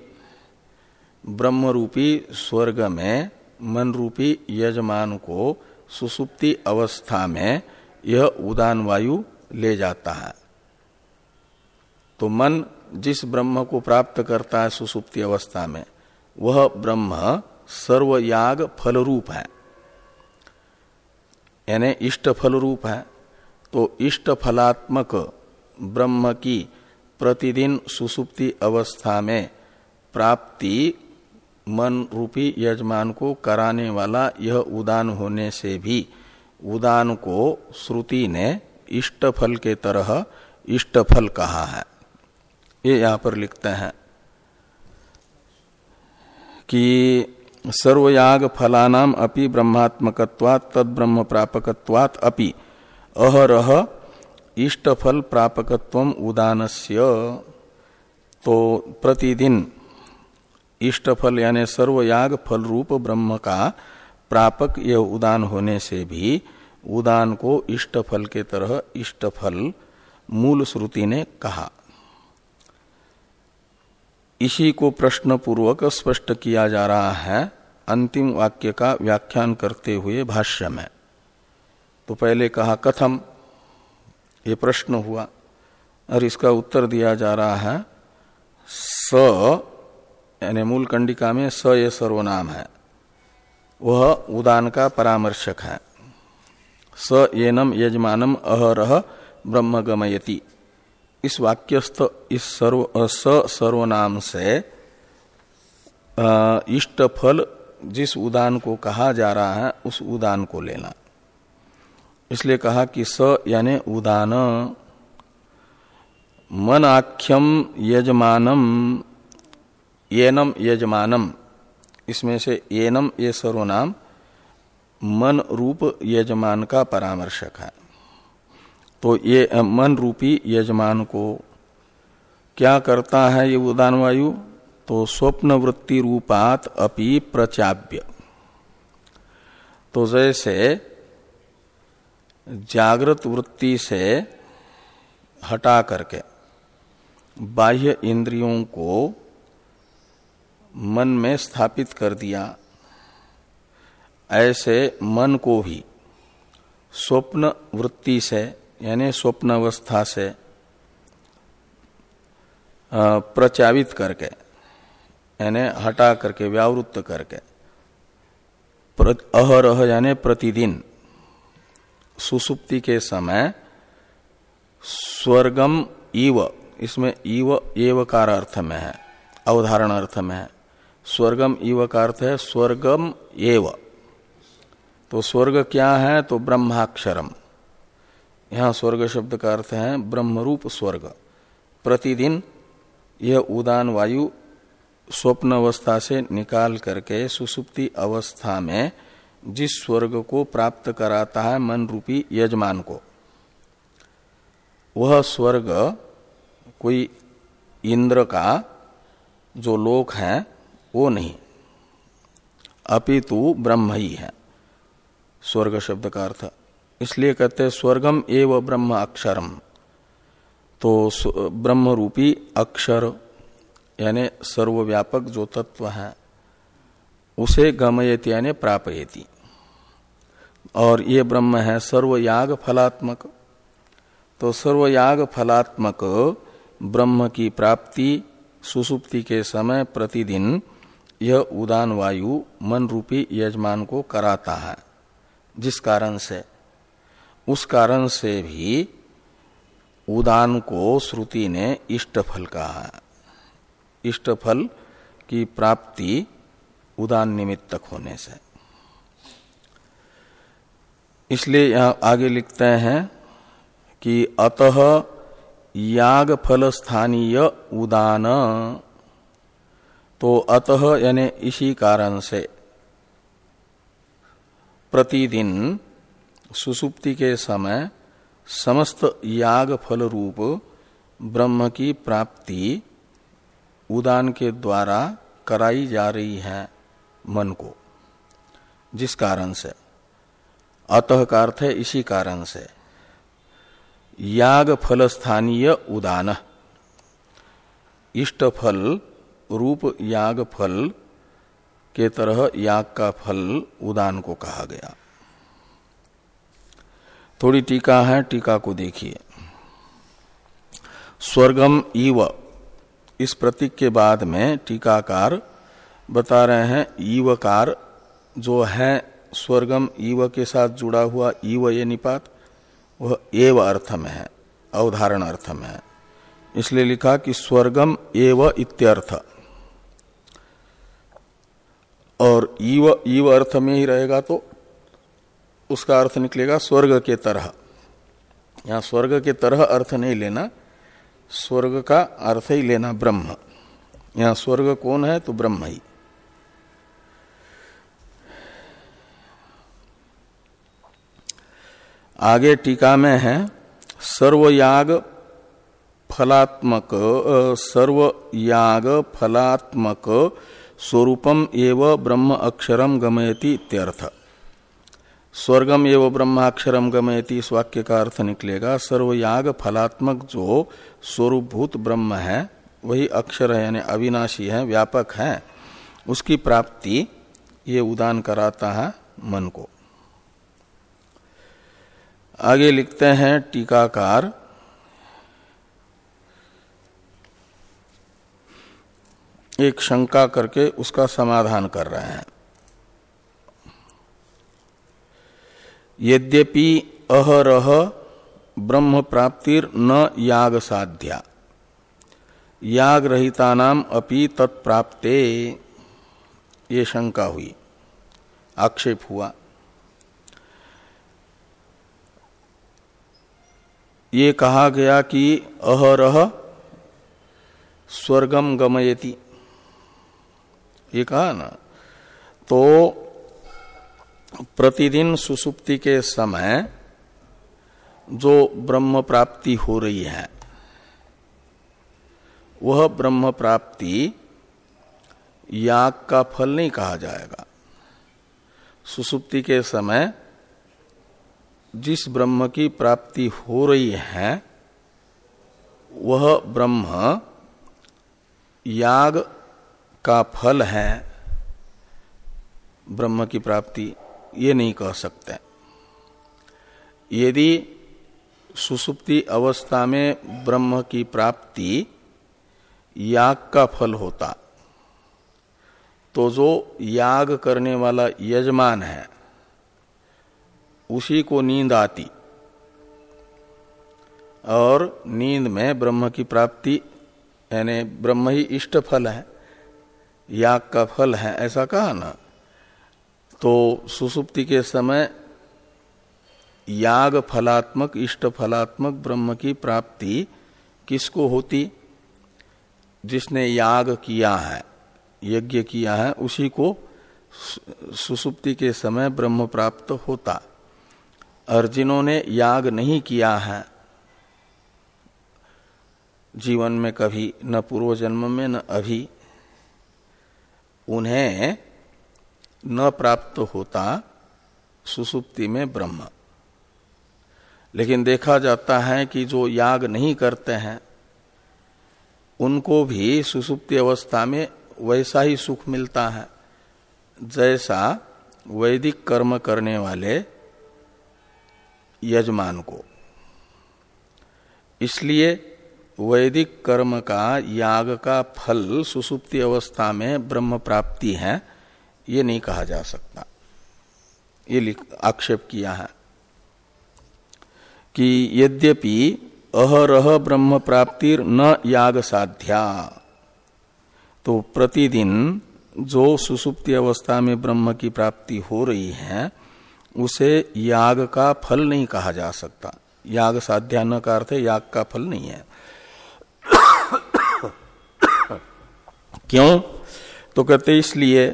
ब्रह्म रूपी स्वर्ग में मन रूपी यजमान को सुसुप्ति अवस्था में यह उदान वायु ले जाता है। तो मन जिस ब्रह्म को प्राप्त करता है सुसुप्ति अवस्था में, वह ब्रह्म सर्वयाग फल रूप है। यानी इष्ट फल रूप है। तो इष्ट फलात्मक ब्रह्म की प्रतिदिन सुसुप्ति अवस्था में प्राप्ति मन रूपी यजमान को कराने वाला यह उदान होने से भी उदान को श्रुति ने इष्ट फल के तरह इष्ट फल कहा है। ये यहाँ पर लिखते हैं कि सर्वयाग फलानाम अपि ब्रह्मात्मकत्वात्, तद ब्रह्म प्रापकत्वात् अपि। अहरह इष्ट फल प्रापकत्व उदानस्य। तो प्रतिदिन इष्ट फल यानी सर्वयाग फल रूप ब्रह्म का प्रापक यह उदान होने से भी उदान को इष्टफल के तरह इष्टफल मूल श्रुति ने कहा। इसी को प्रश्न पूर्वक स्पष्ट किया जा रहा है अंतिम वाक्य का व्याख्यान करते हुए भाष्य में। तो पहले कहा, कथम? ये प्रश्न हुआ और इसका उत्तर दिया जा रहा है, स, यानी मूल कंडिका में स ये सर्वनाम है। वह उदान का परामर्शक है। स येनम यजमानम अहरह ब्रह्म गमयति इस वाक्यस्थ इस सर्व स सर्वनाम से इष्ट फल जिस उदान को कहा जा रहा है, उस उदान को लेना। इसलिए कहा कि स यानि उदान मन आख्यम यजमानम येनम यजमानम। इसमें से येनम ये सर्वनाम मन रूप यजमान का परामर्शक है। तो ये मन रूपी यजमान को क्या करता है ये उदान वायु तो स्वप्न वृत्ति रूपात अपि प्रचाव्य तो जैसे जागृत वृत्ति से हटा करके बाह्य इंद्रियों को मन में स्थापित कर दिया ऐसे मन को भी स्वप्न वृत्ति से, यानी स्वप्न अवस्था से प्रचावित करके, यानी हटा करके, व्यावृत्त करके अहरह यानी प्रतिदिन सुसुप्ति के समय स्वर्गम इव इसमें इव एवकार अर्थ में है, अवधारण अर्थ में है। स्वर्गम इव का अर्थ है, स्वर्गम एव। तो स्वर्ग क्या है? तो ब्रह्माक्षरम। यहाँ स्वर्ग शब्द का अर्थ है ब्रह्मरूप स्वर्ग। प्रतिदिन यह उदान वायु स्वप्न अवस्था से निकाल करके सुसुप्ति अवस्था में जिस स्वर्ग को प्राप्त कराता है मन रूपी यजमान को, वह स्वर्ग कोई इंद्र का जो लोक है, वो नहीं। अपितु ब्रह्म ही है। स्वर्ग शब्द का अर्थ। इसलिए कहते हैं, स्वर्गम एव ब्रह्म अक्षरम। तो ब्रह्म रूपी अक्षर, यानी सर्वव्यापक जो तत्व है, उसे गमयति यानी प्रापयति। और ये ब्रह्म है सर्वयाग फलात्मक। तो सर्वयाग फलात्मक ब्रह्म की प्राप्ति, सुसुप्ति के समय प्रतिदिन यह उदान वायु मन रूपी यजमान को कराता है। जिस कारण से, उस कारण से भी उदान को श्रुति ने इष्टफल कहा। है इष्ट फल की प्राप्ति उदान निमित्तक होने से। इसलिए यहाँ आगे लिखते हैं कि अतः याग फल स्थानीय उदान। तो अतः यानी इसी कारण से प्रतिदिन सुसुप्ति के समय समस्त याग फल रूप ब्रह्म की प्राप्ति उदान के द्वारा कराई जा रही है मन को, जिस कारण से? अतः का अर्थ है इसी कारण से। याग फल स्थानीय उदान। इष्ट फल रूप याग फल के तरह याग का फल उदान को कहा गया। थोड़ी टीका है, टीका को देखिए। स्वर्गम ईव। इस प्रतीक के बाद में टीकाकार बता रहे हैं, ईवकार जो है, स्वर्गम ईव के साथ जुड़ा हुआ ईव ये निपात, वह एव अर्थ में है, अवधारण अर्थ में है। इसलिए लिखा कि स्वर्गम एव इत्यर्थ। और ईव ईव अर्थ में ही रहेगा तो उसका अर्थ निकलेगा स्वर्ग के तरह। यहाँ स्वर्ग के तरह अर्थ नहीं लेना, स्वर्ग का अर्थ ही लेना ब्रह्म। यहाँ स्वर्ग कौन है तो ब्रह्म ही। आगे टीका में है, सर्वयाग फलात्मक सर्वयाग फलात्मक स्वरूपम एव ब्रह्म अक्षरम गमयति इत्यर्थ। स्वर्गम एवं ब्रह्माक्षरम गमयति इस वाक्य का अर्थ निकलेगा सर्वयाग फलात्मक जो स्वरूपभूत ब्रह्म है, वही अक्षर है, यानी अविनाशी है, व्यापक है, उसकी प्राप्ति ये उदान कराता है मन को। आगे लिखते हैं, टीकाकार एक शंका करके उसका समाधान कर रहे हैं। यद्यपि अहरह ब्रह्म प्राप्तिर न याग साध्या याग रहिता नाम अपि तत्प्राप्ते। ये शंका हुई। आक्षेप हुआ। ये कहा गया कि अहरह स्वर्गम गमयति। ये कहा ना। तो प्रतिदिन सुसुप्ति के समय जो ब्रह्म प्राप्ति हो रही है, वह ब्रह्म प्राप्ति याग का फल नहीं कहा जाएगा। सुसुप्ति के समय जिस ब्रह्म की प्राप्ति हो रही है, वह ब्रह्म याग का फल है, ब्रह्म की प्राप्ति, ये नहीं कह सकते। यदि सुसुप्ति अवस्था में ब्रह्म की प्राप्ति याग का फल होता तो जो याग करने वाला यजमान है, उसी को नींद आती। और नींद में ब्रह्म की प्राप्ति, यानी ब्रह्म ही इष्ट फल है। याग का फल है, ऐसा कहा ना? तो सुसुप्ति के समय याग फलात्मक, इष्ट फलात्मक, ब्रह्म की प्राप्ति किसको होती? जिसने याग किया है, यज्ञ किया है, उसी को सुसुप्ति के समय ब्रह्म प्राप्त होता। और जिन्होंने याग नहीं किया है। जीवन में कभी, न पूर्व जन्म में, न अभी। उन्हें न प्राप्त होता सुसुप्ति में ब्रह्म। लेकिन देखा जाता है कि जो याग नहीं करते हैं, उनको भी सुसुप्ति अवस्था में वैसा ही सुख मिलता है, जैसा वैदिक कर्म करने वाले यजमान को। इसलिए वैदिक कर्म का याग का फल सुसुप्ति अवस्था में ब्रह्म प्राप्ति है, ये नहीं कहा जा सकता। ये आक्षेप किया है कि यद्यपि अहरह ब्रह्म प्राप्तिर न याग साध्या तो प्रतिदिन जो सुसुप्ति अवस्था में ब्रह्म की प्राप्ति हो रही है, उसे याग का फल नहीं कहा जा सकता। याग साध्या न का अर्थ याग का फल नहीं है। क्यों? तो कहते इसलिए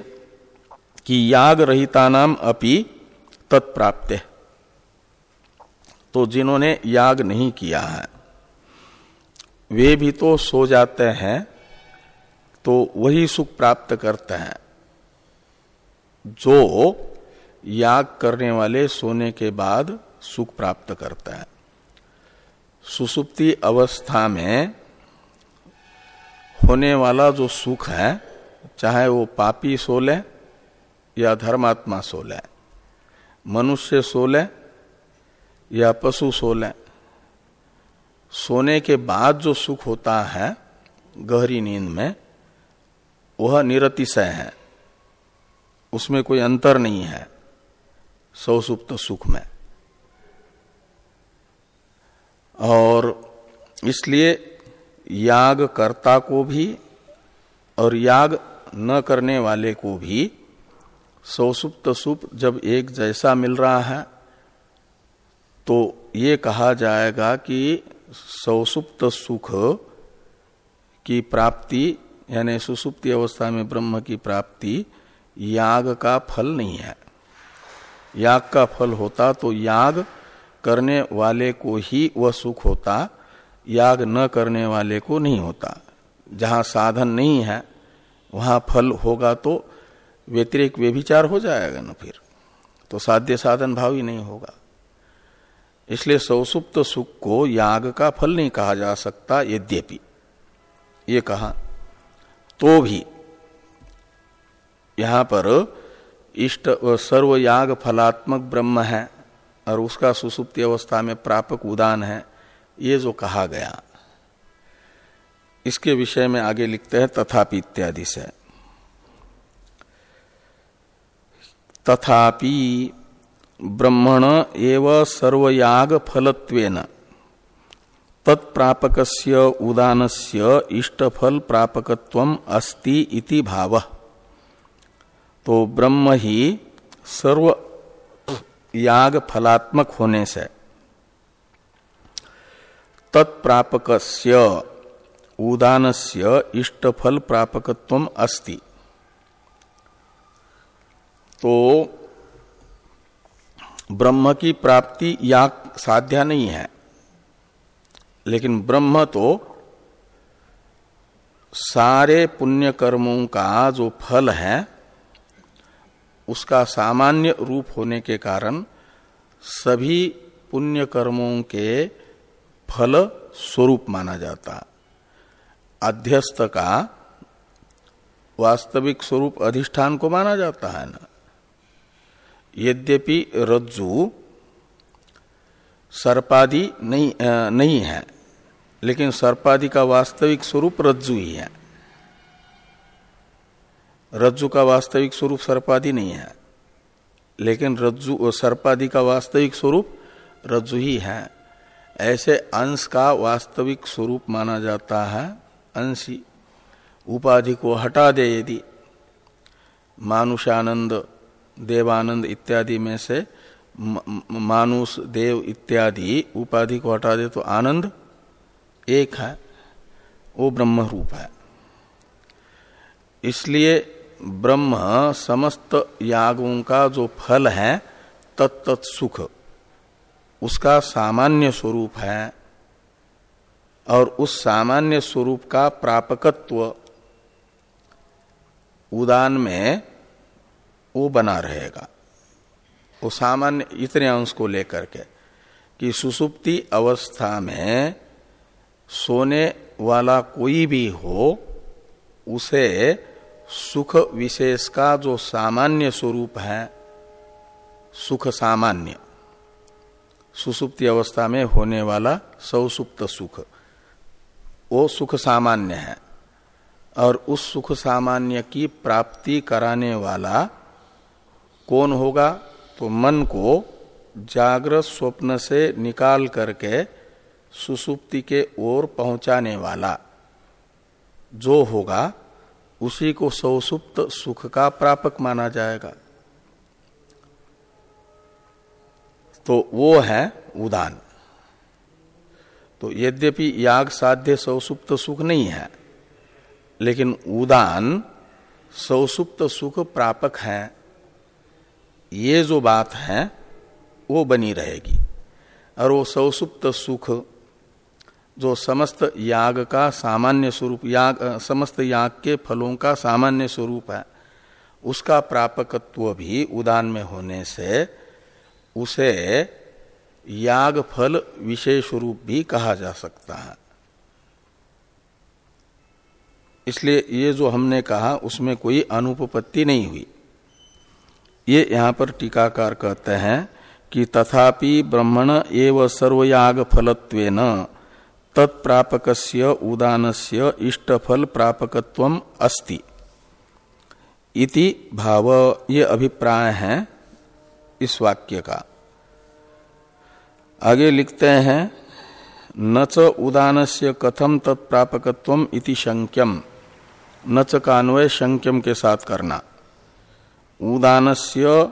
कि याग रहिता नाम अपि तत्प्राप्त। तो जिन्होंने याग नहीं किया है, वे भी तो सो जाते हैं तो वही सुख प्राप्त करते हैं, जो याग करने वाले सोने के बाद सुख प्राप्त करता है। सुसुप्ति अवस्था में होने वाला जो सुख है, चाहे वो पापी सो ले या धर्मात्मा सो ले मनुष्य सो ले या पशु सो ले सोने के बाद जो सुख होता है, गहरी नींद में, वह निरतिशय है। उसमें कोई अंतर नहीं है, सौसुप्त सुख में। और इसलिए याग कर्ता को भी और याग न करने वाले को भी सौसुप्त सुप जब एक जैसा मिल रहा है तो ये कहा जाएगा कि सौसुप्त सुख की प्राप्ति, यानी सुसुप्ति अवस्था में ब्रह्म की प्राप्ति, याग का फल नहीं है। याग का फल होता तो याग करने वाले को ही वह सुख होता याग न करने वाले को नहीं होता। जहाँ साधन नहीं है, वहाँ फल होगा तो व्यतिरिक व्यभिचार हो जाएगा ना फिर। तो साध्य साधन भाव ही नहीं होगा। इसलिए सौसुप्त सुख को याग का फल नहीं कहा जा सकता यद्यपि। ये कहा तो भी यहाँ पर इष्ट सर्व याग फलात्मक ब्रह्म है और उसका सुसुप्ति अवस्था में प्रापक उदान है। ये जो कहा गया, इसके विषय में आगे लिखते हैं, तथापि इत्यादि से। तथापि ब्रह्मण एव सर्वयाग फलत्वेन तत्प्रापक उदानस्य इष्टफल प्रापकत्व अस्ति इति भाव। तो ब्रह्म ही सर्व याग फलात्मक होने से तत्प्रापक उदानस्य इष्टफल प्रापकत्व अस्ति। तो ब्रह्म की प्राप्ति या साध्या नहीं है, लेकिन ब्रह्म तो सारे पुण्य कर्मों का जो फल है, उसका सामान्य रूप होने के कारण सभी पुण्य कर्मों के फल स्वरूप माना जाता। अध्यस्त का वास्तविक स्वरूप अधिष्ठान को माना जाता है ना। यद्यपि रज्जु सर्पादि नहीं आ, नहीं है लेकिन सर्पादि का वास्तविक स्वरूप रज्जु ही है। रज्जु का वास्तविक स्वरूप सर्पादि नहीं है लेकिन रज्जु सर्पादि का वास्तविक स्वरूप रज्जु ही है। ऐसे अंश का वास्तविक स्वरूप माना जाता है, अंशी। उपाधि को हटा दे यदि मानुषानंद, देवानंद इत्यादि में से मानुष, देव इत्यादि उपाधि को हटा दे तो आनंद एक है, वो ब्रह्म रूप है। इसलिए ब्रह्म समस्त यागों का जो फल है तत्त सुख उसका सामान्य स्वरूप है और उस सामान्य स्वरूप का प्रापकत्व उदान में वो बना रहेगा। वो सामान्य इतने अंश को लेकर के कि सुसुप्ति अवस्था में सोने वाला कोई भी हो, उसे सुख विशेष का जो सामान्य स्वरूप है, सुख सामान्य। सुसुप्ति अवस्था में होने वाला सौसुप्त सुख। वो सुख सामान्य है। और उस सुख सामान्य की प्राप्ति कराने वाला कौन होगा? तो मन को जागृत स्वप्न से निकाल करके सुसुप्ति के ओर पहुँचाने वाला जो होगा, उसी को सौसुप्त सुख का प्रापक माना जाएगा। तो वो है उदान। तो यद्यपि याग साध्य सौसुप्त सुख नहीं है, लेकिन उदान सौसुप्त सुख प्रापक है। ये जो बात है, वो बनी रहेगी। और वो सौसुप्त सुख, जो समस्त याग का सामान्य स्वरूप, याग समस्त याग के फलों का सामान्य स्वरूप है, उसका प्रापकत्व भी उदान में होने से उसे याग फल विशेष रूप भी कहा जा सकता है। इसलिए ये जो हमने कहा, उसमें कोई अनुपपत्ति नहीं हुई। ये यहाँ पर टीकाकार कहते हैं कि तथापि ब्रह्मण एव सर्वयाग फलत्वेन तत्प्रापक उदान से इष्टफल प्रापकत्व अस्ति। इति भाव, ये अभिप्राय है। इस वाक्य का। आगे लिखते हैं, न च उदान से कथम तत्प्रापकत्व इति शंक्यम न च कान्वय शंक्यम के साथ करना। उदान से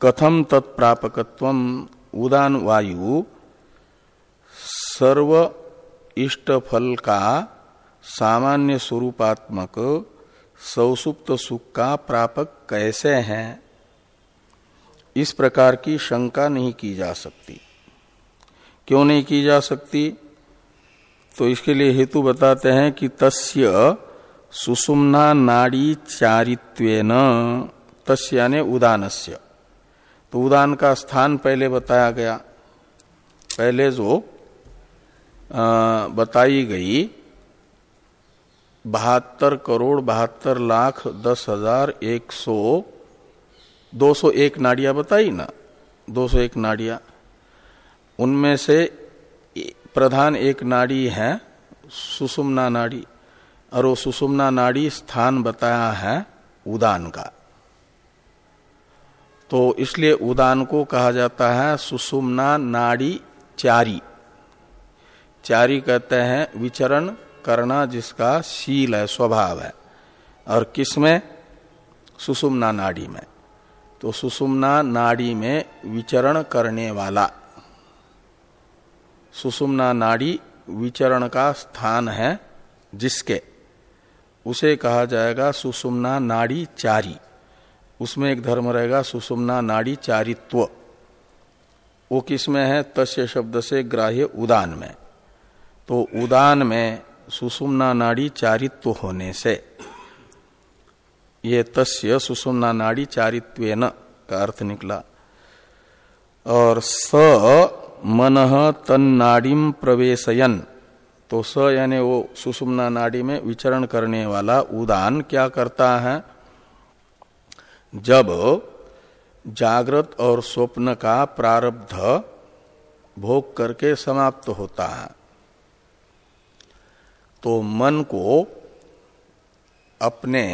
कथम तत्प्रापकत्व उदान वायु, सर्व इष्ट फल का सामान्य स्वरूपात्मक सौसुप्त सुख का प्रापक कैसे हैं? इस प्रकार की शंका नहीं की जा सकती। क्यों नहीं की जा सकती? तो इसके लिए हेतु बताते हैं कि तस्य सुषुम्ना नाड़ी चारित्वेन, तस्य यानी उदानस्य। तो उदान का स्थान पहले बताया गया। पहले जो बताई गई, बहत्तर करोड़ बहत्तर लाख दस हज़ार एक सौ दो सौ एक नाड़िया बताई ना? दो सौ एक नाड़िया। उनमें से प्रधान एक नाड़ी है, सुषुम्ना नाड़ी। और वो सुषुम्ना नाड़ी स्थान बताया है उदान का। तो इसलिए उदान को कहा जाता है सुषुम्ना नाड़ी चारी। चारी कहते हैं विचरण करना जिसका शील है, स्वभाव है। और किसमें? सुषुम्ना नाड़ी में। तो सुषुम्ना नाड़ी में विचरण करने वाला। सुषुम्ना नाड़ी विचरण का स्थान है जिसके। उसे कहा जाएगा सुषुम्ना नाड़ी चारी। उसमें एक धर्म रहेगा सुषुम्ना नाड़ी चारित्व। वो किसमें है? तस्य शब्द से ग्राह्य उदान में। तो उदान में सुषुम्ना नाड़ी चारित्व होने से। ये तस्य सुषुम्ना नाड़ी चारित्व का अर्थ निकला। और स मन तन्नाड़ीम प्रवेशयन। तो स यानी वो सुषुम्ना नाड़ी में विचरण करने वाला उदान क्या करता है? जब जागृत और स्वप्न का प्रारब्ध भोग करके समाप्त होता है तो मन को अपने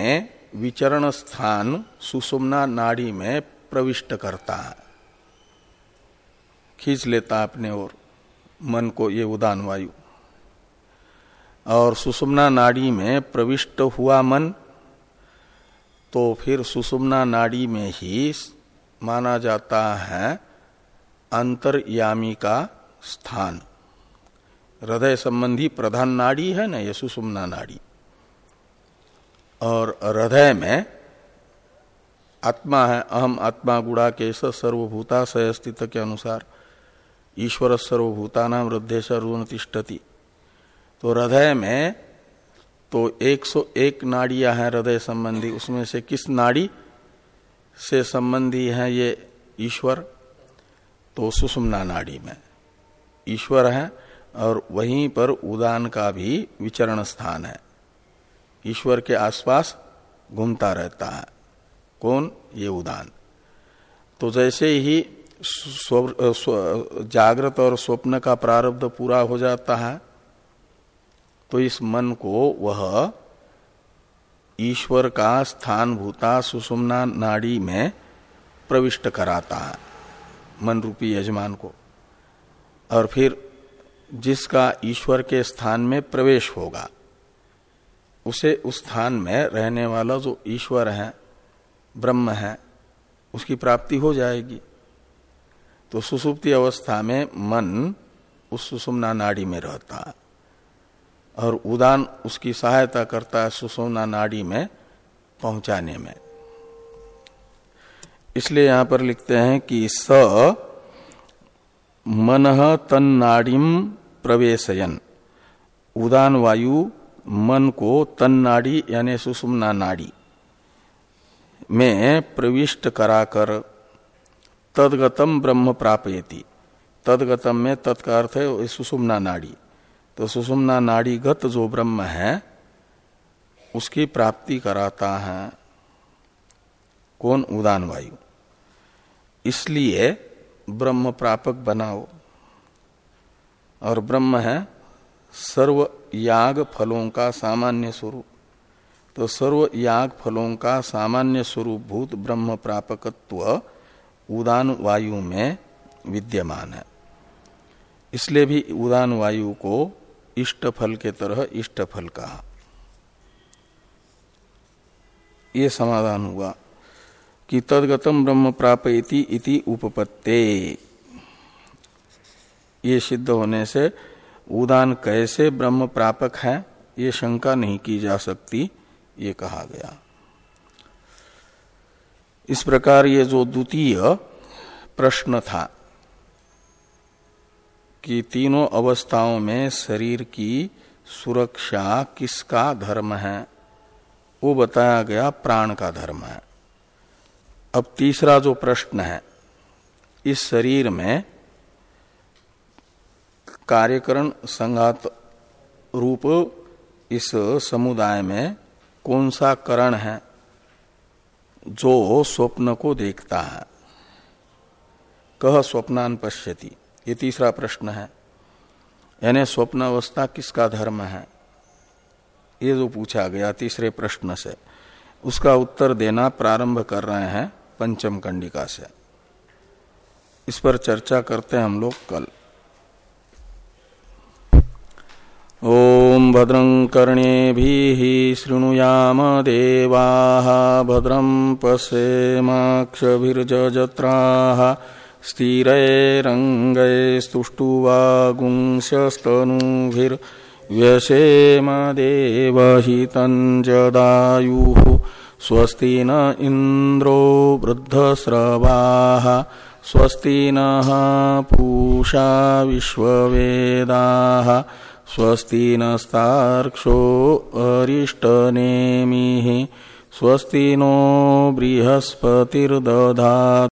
विचरण स्थान सुषुम्ना नाड़ी में प्रविष्ट करता है। खींच लेता अपने ओर, मन को ये उदान वायु। और सुषुम्ना नाड़ी में प्रविष्ट हुआ मन तो फिर सुषुम्ना नाड़ी में ही माना जाता है अंतर्यामी का स्थान। हृदय संबंधी प्रधान नाड़ी है ना, ये सुषुम्ना नाड़ी। और हृदय में आत्मा है, अहम आत्मा गुड़ा के सर्वभूता अस्तित्व के अनुसार, ईश्वर सर्वभूता नाम हृदय ऋण तिष्ठती। तो हृदय में तो 101 नाड़ियाँ हैं हृदय संबंधी, उसमें से किस नाड़ी से संबंधी है ये ईश्वर? तो सुषुम्ना नाड़ी में। ईश्वर है और वहीं पर उदान का भी विचरण स्थान है। ईश्वर के आसपास घूमता रहता है। कौन? ये उदान। तो जैसे ही जागृत और स्वप्न का प्रारब्ध पूरा हो जाता है तो इस मन को वह ईश्वर का स्थान भूता सुषुम्ना नाड़ी में प्रविष्ट कराता है, मन रूपी यजमान को। और फिर जिसका ईश्वर के स्थान में प्रवेश होगा उसे उस स्थान में रहने वाला जो ईश्वर है, ब्रह्म है, उसकी प्राप्ति हो जाएगी। तो सुसुप्ति अवस्था में मन उस सुषुम्ना नाड़ी में रहता है और उदान उसकी सहायता करता है सुषुम्ना नाड़ी में पहुँचाने में। इसलिए यहाँ पर लिखते हैं कि स मन तन्नाड़ीम प्रवेशयन। उदान वायु मन को तन्नाड़ी यानी सुषुम्ना नाड़ी में प्रविष्ट कराकर तदगतम ब्रह्म प्रापयति। तदगतम में तत्का अर्थ है सुषुम्ना नाड़ी। तो सुषुम्ना नाड़ीगत जो ब्रह्म है, उसकी प्राप्ति कराता है कौन? उदान वायु। इसलिए ब्रह्म प्रापक बनाओ। और ब्रह्म है सर्व याग फलों का सामान्य स्वरूप। तो सर्व याग फलों का सामान्य स्वरूप भूत ब्रह्म प्रापकत्व उदान वायु में विद्यमान है। इसलिए भी उदान वायु को इष्ट फल के तरह इष्ट फल कहा। ये समाधान हुआ कि तदगतम ब्रह्म प्रापयति इति उपपत्ते। ये सिद्ध होने से उदान कैसे ब्रह्म प्रापक है, ये शंका नहीं की जा सकती, ये कहा गया। इस प्रकार ये जो द्वितीय प्रश्न था कि तीनों अवस्थाओं में शरीर की सुरक्षा किसका धर्म है, वो बताया गया प्राण का धर्म है। अब तीसरा जो प्रश्न है, इस शरीर में कार्यकरण संघात रूप इस समुदाय में कौन सा करण है जो स्वप्न को देखता है? कह स्वप्नान पश्यति, ये तीसरा प्रश्न है। यानी स्वप्न अवस्था किसका धर्म है? ये जो पूछा गया तीसरे प्रश्न से, उसका उत्तर देना प्रारंभ कर रहे हैं पंचम कंडिका से। इस पर चर्चा करते हैं हम लोग कल। ओम भद्रं कर्णे शृणुयाम देवा भद्रं पश्येमाक्षभिर्जत्रा स्थिरैरङ्गैस्तुष्टुवागुंस्यस्तनूभिर्व्यसेम देवहितञ्जदायुः स्वस्ति न इन्द्रो वृद्धस्रवाः, स्वस्ति नः पूषा विश्ववेदाः। स्वस्ति नस्तार्क्षो अरिष्टनेमिः स्वस्ति नो बृहस्पतिर्दधा